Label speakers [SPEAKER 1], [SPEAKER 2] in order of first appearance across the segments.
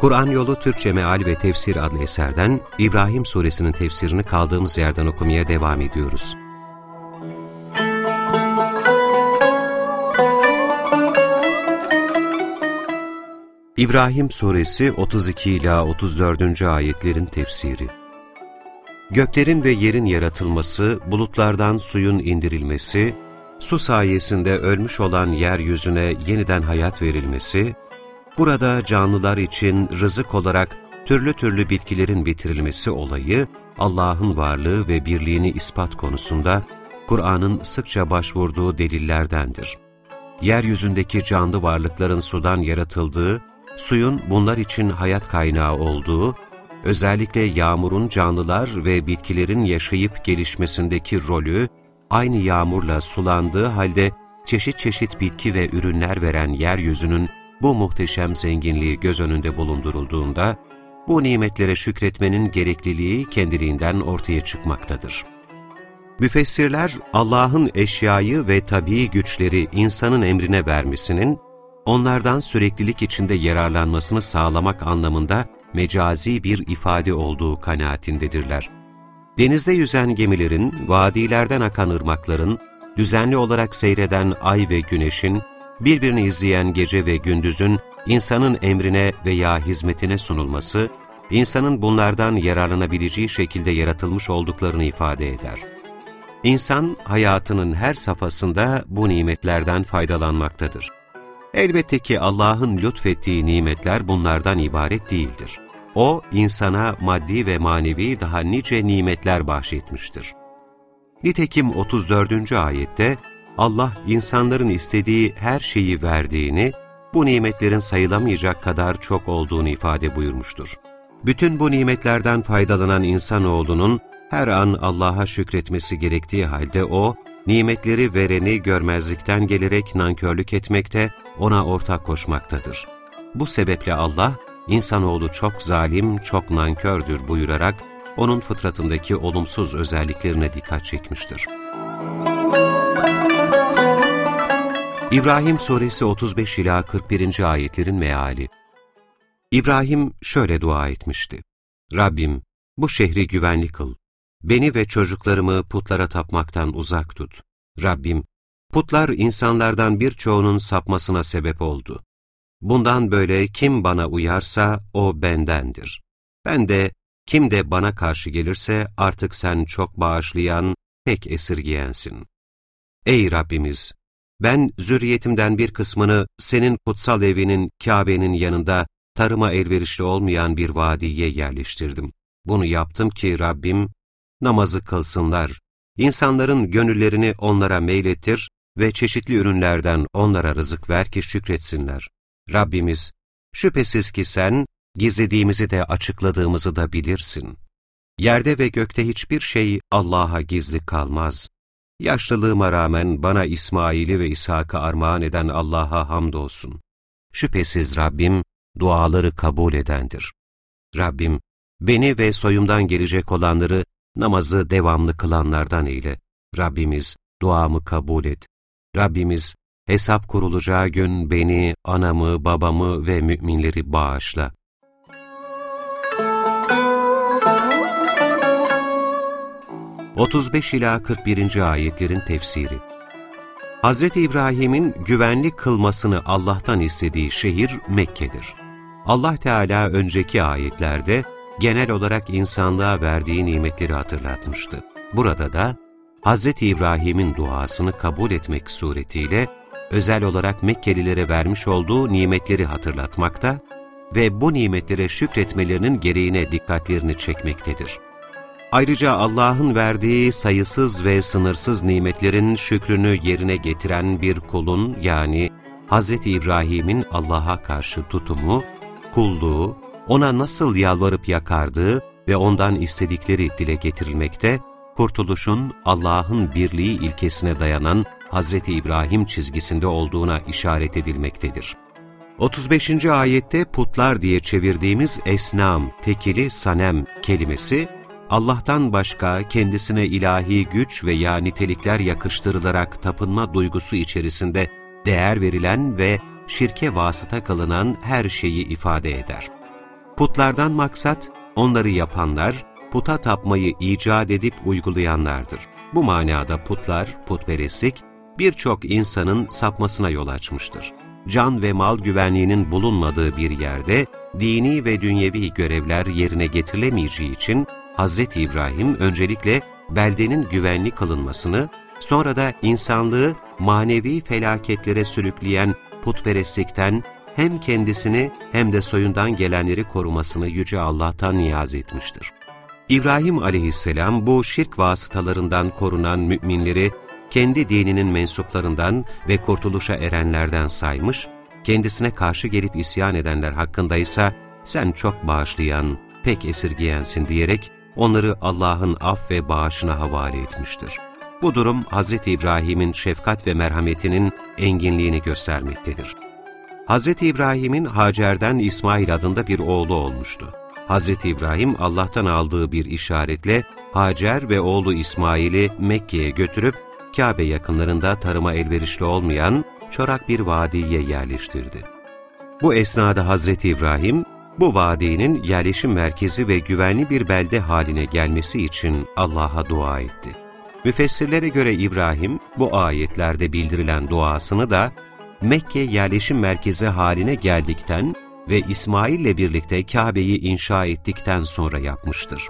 [SPEAKER 1] Kur'an Yolu Türkçe Meal ve Tefsir adlı eserden İbrahim Suresinin tefsirini kaldığımız yerden okumaya devam ediyoruz. İbrahim Suresi 32 ila 34. ayetlerin tefsiri. Göklerin ve yerin yaratılması, bulutlardan suyun indirilmesi, su sayesinde ölmüş olan yeryüzüne yeniden hayat verilmesi, Burada canlılar için rızık olarak türlü türlü bitkilerin bitirilmesi olayı, Allah'ın varlığı ve birliğini ispat konusunda Kur'an'ın sıkça başvurduğu delillerdendir. Yeryüzündeki canlı varlıkların sudan yaratıldığı, suyun bunlar için hayat kaynağı olduğu, özellikle yağmurun canlılar ve bitkilerin yaşayıp gelişmesindeki rolü, aynı yağmurla sulandığı halde çeşit çeşit bitki ve ürünler veren yeryüzünün bu muhteşem zenginliği göz önünde bulundurulduğunda, bu nimetlere şükretmenin gerekliliği kendiliğinden ortaya çıkmaktadır. Müfessirler, Allah'ın eşyayı ve tabii güçleri insanın emrine vermesinin, onlardan süreklilik içinde yararlanmasını sağlamak anlamında mecazi bir ifade olduğu kanaatindedirler. Denizde yüzen gemilerin, vadilerden akan ırmakların, düzenli olarak seyreden ay ve güneşin, birbirini izleyen gece ve gündüzün insanın emrine veya hizmetine sunulması, insanın bunlardan yararlanabileceği şekilde yaratılmış olduklarını ifade eder. İnsan, hayatının her safhasında bu nimetlerden faydalanmaktadır. Elbette ki Allah'ın lütfettiği nimetler bunlardan ibaret değildir. O, insana maddi ve manevi daha nice nimetler bahşetmiştir. Nitekim 34. ayette, Allah insanların istediği her şeyi verdiğini, bu nimetlerin sayılamayacak kadar çok olduğunu ifade buyurmuştur. Bütün bu nimetlerden faydalanan insanoğlunun her an Allah'a şükretmesi gerektiği halde o, nimetleri vereni görmezlikten gelerek nankörlük etmekte, ona ortak koşmaktadır. Bu sebeple Allah, insanoğlu çok zalim, çok nankördür buyurarak, onun fıtratındaki olumsuz özelliklerine dikkat çekmiştir. İbrahim Suresi 35 ila 41. ayetlerin meali. İbrahim şöyle dua etmişti: Rabbim, bu şehri güvenli kıl. Beni ve çocuklarımı putlara tapmaktan uzak tut. Rabbim, putlar insanlardan birçoğunun sapmasına sebep oldu. Bundan böyle kim bana uyarsa o bendendir. Ben de kim de bana karşı gelirse artık sen çok bağışlayan, tek esirgiyensin. Ey Rabbimiz! Ben zürriyetimden bir kısmını senin kutsal evinin, Kabe'nin yanında tarıma elverişli olmayan bir vadiye yerleştirdim. Bunu yaptım ki Rabbim namazı kılsınlar, insanların gönüllerini onlara meylettir ve çeşitli ürünlerden onlara rızık ver ki şükretsinler. Rabbimiz, şüphesiz ki sen gizlediğimizi de açıkladığımızı da bilirsin. Yerde ve gökte hiçbir şey Allah'a gizli kalmaz. Yaşlılığıma rağmen bana İsmail'i ve İshak'ı armağan eden Allah'a hamdolsun. Şüphesiz Rabbim duaları kabul edendir. Rabbim, beni ve soyumdan gelecek olanları namazı devamlı kılanlardan eyle. Rabbimiz, duamı kabul et. Rabbimiz, hesap kurulacağı gün beni, anamı, babamı ve müminleri bağışla. 35 ila 41. ayetlerin tefsiri. Hz. İbrahim'in güvenli kılmasını Allah'tan istediği şehir Mekke'dir. Allah Teala önceki ayetlerde genel olarak insanlığa verdiği nimetleri hatırlatmıştı. Burada da Hz. İbrahim'in duasını kabul etmek suretiyle özel olarak Mekkelilere vermiş olduğu nimetleri hatırlatmakta ve bu nimetlere şükretmelerinin gereğine dikkatlerini çekmektedir. Ayrıca Allah'ın verdiği sayısız ve sınırsız nimetlerin şükrünü yerine getiren bir kulun yani Hz. İbrahim'in Allah'a karşı tutumu, kulluğu, ona nasıl yalvarıp yakardığı ve ondan istedikleri dile getirilmekte, kurtuluşun Allah'ın birliği ilkesine dayanan Hz. İbrahim çizgisinde olduğuna işaret edilmektedir. 35. ayette putlar diye çevirdiğimiz esnam, tekili sanem kelimesi, Allah'tan başka kendisine ilahi güç veya nitelikler yakıştırılarak tapınma duygusu içerisinde değer verilen ve şirke vasıta kılınan her şeyi ifade eder. Putlardan maksat, onları yapanlar, puta tapmayı icat edip uygulayanlardır. Bu manada putlar, putperestlik, birçok insanın sapmasına yol açmıştır. Can ve mal güvenliğinin bulunmadığı bir yerde, dini ve dünyevi görevler yerine getirilemeyeceği için, Hz. İbrahim öncelikle beldenin güvenli kılınmasını, sonra da insanlığı manevi felaketlere sürükleyen putperestlikten hem kendisini hem de soyundan gelenleri korumasını Yüce Allah'tan niyaz etmiştir. İbrahim aleyhisselam bu şirk vasıtalarından korunan müminleri kendi dininin mensuplarından ve kurtuluşa erenlerden saymış, kendisine karşı gelip isyan edenler hakkında ise sen çok bağışlayan, pek esirgeyensin diyerek onları Allah'ın af ve bağışına havale etmiştir. Bu durum Hz. İbrahim'in şefkat ve merhametinin enginliğini göstermektedir. Hz. İbrahim'in Hacer'den İsmail adında bir oğlu olmuştu. Hz. İbrahim Allah'tan aldığı bir işaretle Hacer ve oğlu İsmail'i Mekke'ye götürüp Kabe yakınlarında tarıma elverişli olmayan çorak bir vadiye yerleştirdi. Bu esnada Hz. İbrahim, bu vadinin yerleşim merkezi ve güvenli bir belde haline gelmesi için Allah'a dua etti. Müfessirlere göre İbrahim, bu ayetlerde bildirilen duasını da Mekke yerleşim merkezi haline geldikten ve İsmail ile birlikte Kabe'yi inşa ettikten sonra yapmıştır.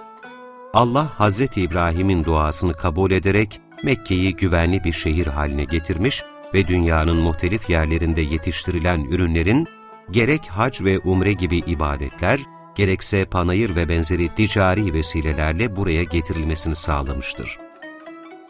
[SPEAKER 1] Allah Hazreti İbrahim'in duasını kabul ederek Mekke'yi güvenli bir şehir haline getirmiş ve dünyanın muhtelif yerlerinde yetiştirilen ürünlerin gerek hac ve umre gibi ibadetler, gerekse panayır ve benzeri ticari vesilelerle buraya getirilmesini sağlamıştır.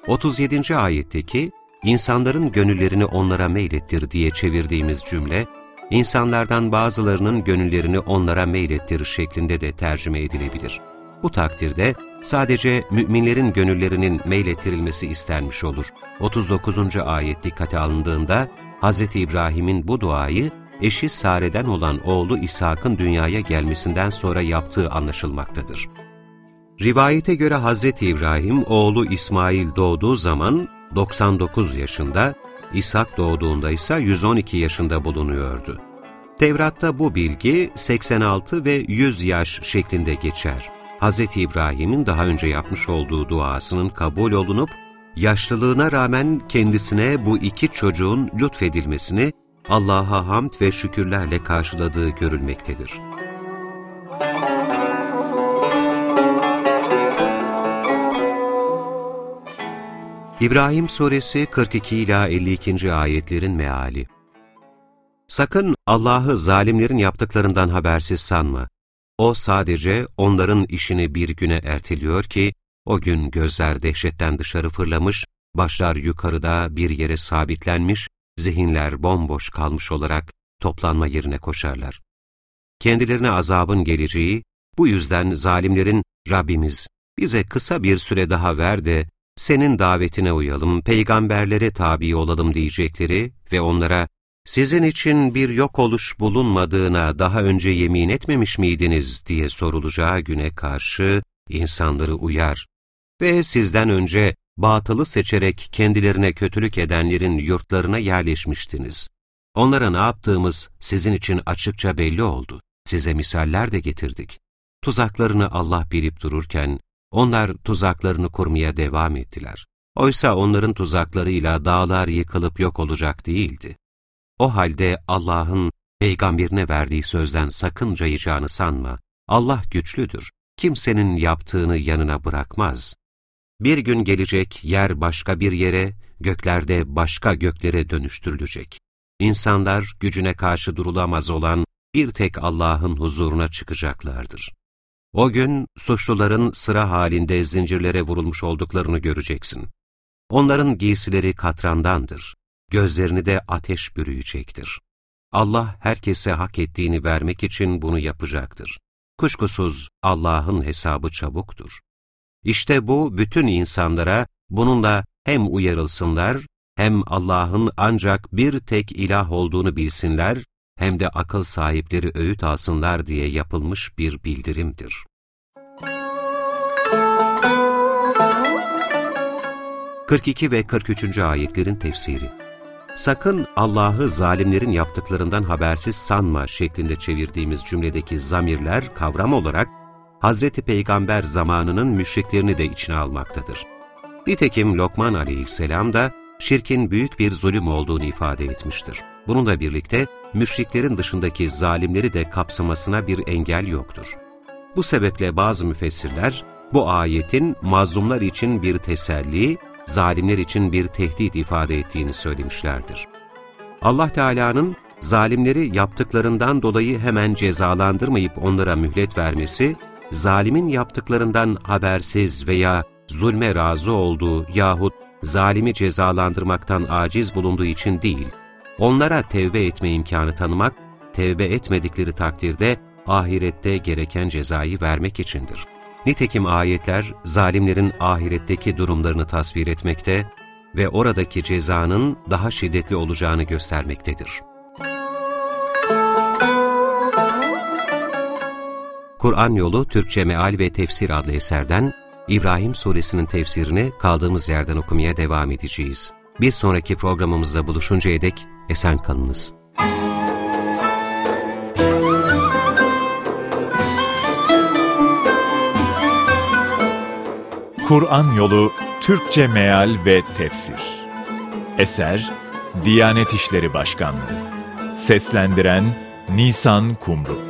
[SPEAKER 1] 37. ayetteki, insanların gönüllerini onlara meylettir diye çevirdiğimiz cümle, insanlardan bazılarının gönüllerini onlara meylettir şeklinde de tercüme edilebilir. Bu takdirde sadece müminlerin gönüllerinin meylettirilmesi istenmiş olur. 39. ayet dikkate alındığında Hz. İbrahim'in bu duayı eşi Sare'den olan oğlu İshak'ın dünyaya gelmesinden sonra yaptığı anlaşılmaktadır. Rivayete göre Hazreti İbrahim oğlu İsmail doğduğu zaman 99 yaşında, İshak doğduğunda ise 112 yaşında bulunuyordu. Tevrat'ta bu bilgi 86 ve 100 yaş şeklinde geçer. Hz. İbrahim'in daha önce yapmış olduğu duasının kabul olunup, yaşlılığına rağmen kendisine bu iki çocuğun lütfedilmesini Allah'a hamd ve şükürlerle karşıladığı görülmektedir. İbrahim Suresi 42 ila 52. ayetlerin meali. Sakın Allah'ı zalimlerin yaptıklarından habersiz sanma. O sadece onların işini bir güne erteliyor ki, o gün gözler dehşetten dışarı fırlamış, başlar yukarıda bir yere sabitlenmiş, zihinler bomboş kalmış olarak toplanma yerine koşarlar. Kendilerine azabın geleceği, bu yüzden zalimlerin Rabbimiz bize kısa bir süre daha ver de senin davetine uyalım, peygamberlere tabi olalım diyecekleri ve onlara sizin için bir yok oluş bulunmadığına daha önce yemin etmemiş miydiniz diye sorulacağı güne karşı insanları uyar ve sizden önce batılı seçerek kendilerine kötülük edenlerin yurtlarına yerleşmiştiniz. Onlara ne yaptığımız sizin için açıkça belli oldu. Size misaller de getirdik. Tuzaklarını Allah bilip dururken, onlar tuzaklarını kurmaya devam ettiler. Oysa onların tuzaklarıyla dağlar yıkılıp yok olacak değildi. O halde Allah'ın peygamberine verdiği sözden sakın cayacağını sanma. Allah güçlüdür. Kimsenin yaptığını yanına bırakmaz. Bir gün gelecek yer başka bir yere, göklerde başka göklere dönüştürülecek. İnsanlar gücüne karşı durulamaz olan bir tek Allah'ın huzuruna çıkacaklardır. O gün suçluların sıra halinde zincirlere vurulmuş olduklarını göreceksin. Onların giysileri katrandandır, gözlerini de ateş bürüyecektir. Allah herkese hak ettiğini vermek için bunu yapacaktır. Kuşkusuz Allah'ın hesabı çabuktur. İşte bu bütün insanlara bununla hem uyarılsınlar, hem Allah'ın ancak bir tek ilah olduğunu bilsinler, hem de akıl sahipleri öğüt alsınlar diye yapılmış bir bildirimdir. ...42 ve 43. ayetlerin tefsiri Sakın Allah'ı zalimlerin yaptıklarından habersiz sanma şeklinde çevirdiğimiz cümledeki zamirler kavram olarak Hazreti Peygamber zamanının müşriklerini de içine almaktadır. Nitekim Lokman aleyhisselam da şirkin büyük bir zulüm olduğunu ifade etmiştir. Bununla birlikte müşriklerin dışındaki zalimleri de kapsamasına bir engel yoktur. Bu sebeple bazı müfessirler bu ayetin mazlumlar için bir teselli, zalimler için bir tehdit ifade ettiğini söylemişlerdir. Allah Teala'nın zalimleri yaptıklarından dolayı hemen cezalandırmayıp onlara mühlet vermesi, zalimin yaptıklarından habersiz veya zulme razı olduğu yahut zalimi cezalandırmaktan aciz bulunduğu için değil, onlara tevbe etme imkanı tanımak, tevbe etmedikleri takdirde ahirette gereken cezayı vermek içindir. Nitekim ayetler, zalimlerin ahiretteki durumlarını tasvir etmekte ve oradaki cezanın daha şiddetli olacağını göstermektedir. Kur'an Yolu Türkçe Meal ve Tefsir adlı eserden İbrahim Suresinin tefsirini kaldığımız yerden okumaya devam edeceğiz. Bir sonraki programımızda buluşuncaya dek esen kalınız.
[SPEAKER 2] Kur'an Yolu Türkçe Meal ve Tefsir Eser Diyanet İşleri Başkanlığı Seslendiren Nisan Kumru